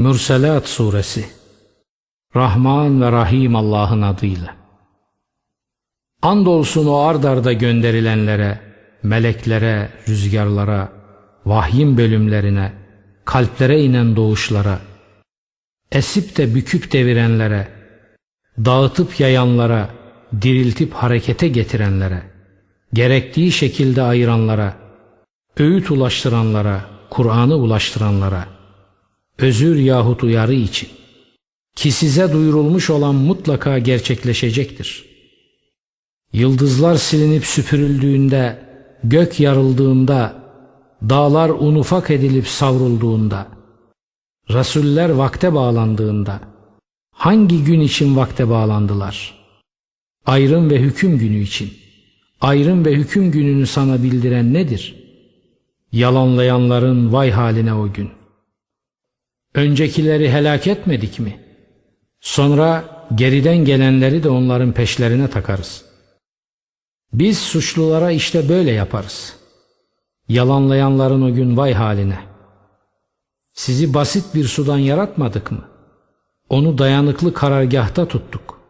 Mürselat Suresi. Rahman ve Rahim Allah'ın adıyla. Andolsun o ard arda gönderilenlere, meleklere, rüzgarlara, vahyin bölümlerine, kalplere inen doğuşlara, esip de büküp devirenlere, dağıtıp yayanlara, diriltip harekete getirenlere, gerektiği şekilde ayıranlara, öğüt ulaştıranlara, Kur'an'ı ulaştıranlara, özür yahut uyarı için ki size duyurulmuş olan mutlaka gerçekleşecektir. Yıldızlar silinip süpürüldüğünde, gök yarıldığında, dağlar un ufak edilip savrulduğunda, Rasuller vakte bağlandığında, hangi gün için vakte bağlandılar? Ayrım ve hüküm günü için. Ayrım ve hüküm gününü sana bildiren nedir? Yalanlayanların vay haline o gün. Öncekileri helak etmedik mi? Sonra geriden gelenleri de onların peşlerine takarız. Biz suçlulara işte böyle yaparız. Yalanlayanların o gün vay haline. Sizi basit bir sudan yaratmadık mı? Onu dayanıklı karargahta tuttuk.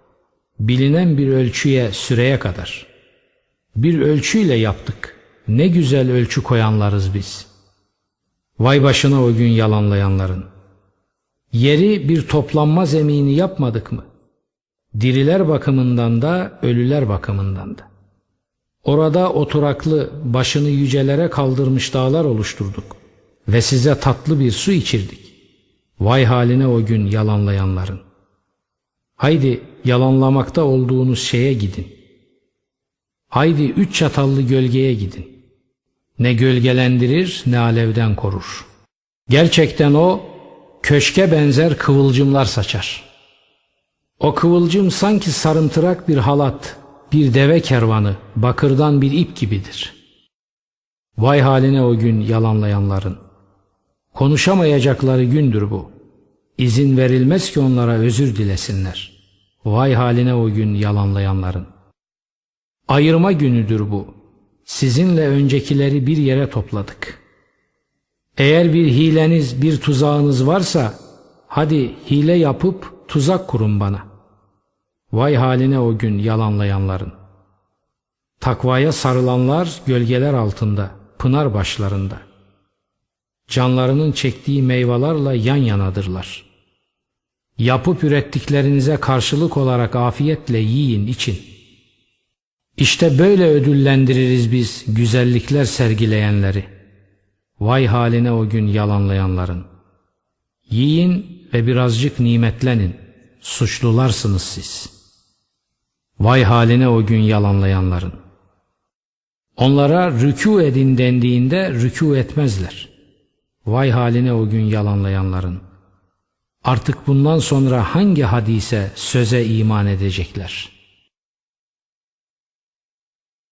Bilinen bir ölçüye, süreye kadar. Bir ölçüyle yaptık. Ne güzel ölçü koyanlarız biz. Vay başına o gün yalanlayanların. Yeri bir toplanma zemini yapmadık mı? Diriler bakımından da ölüler bakımından da. Orada oturaklı başını yücelere kaldırmış dağlar oluşturduk ve size tatlı bir su içirdik. Vay haline o gün yalanlayanların. Haydi yalanlamakta olduğunuz şeye gidin. Haydi üç çatallı gölgeye gidin. Ne gölgelendirir ne alevden korur. Gerçekten o köşke benzer kıvılcımlar saçar. O kıvılcım sanki sarımtırak bir halat, bir deve kervanı, bakırdan bir ip gibidir. Vay haline o gün yalanlayanların. Konuşamayacakları gündür bu. İzin verilmez ki onlara özür dilesinler. Vay haline o gün yalanlayanların. Ayırma günüdür bu. Sizinle öncekileri bir yere topladık. Eğer bir hileniz, bir tuzağınız varsa, hadi hile yapıp tuzak kurun bana. Vay haline o gün yalanlayanların. Takvaya sarılanlar gölgeler altında, pınar başlarında. Canlarının çektiği meyvelerle yan yanadırlar. Yapıp ürettiklerinize karşılık olarak afiyetle yiyin için. İşte böyle ödüllendiririz biz güzellikler sergileyenleri. Vay haline o gün yalanlayanların. Yiyin ve birazcık nimetlenin. Suçlularsınız siz. Vay haline o gün yalanlayanların. Onlara rükû edin dendiğinde rükû etmezler. Vay haline o gün yalanlayanların. Artık bundan sonra hangi hadise söze iman edecekler?''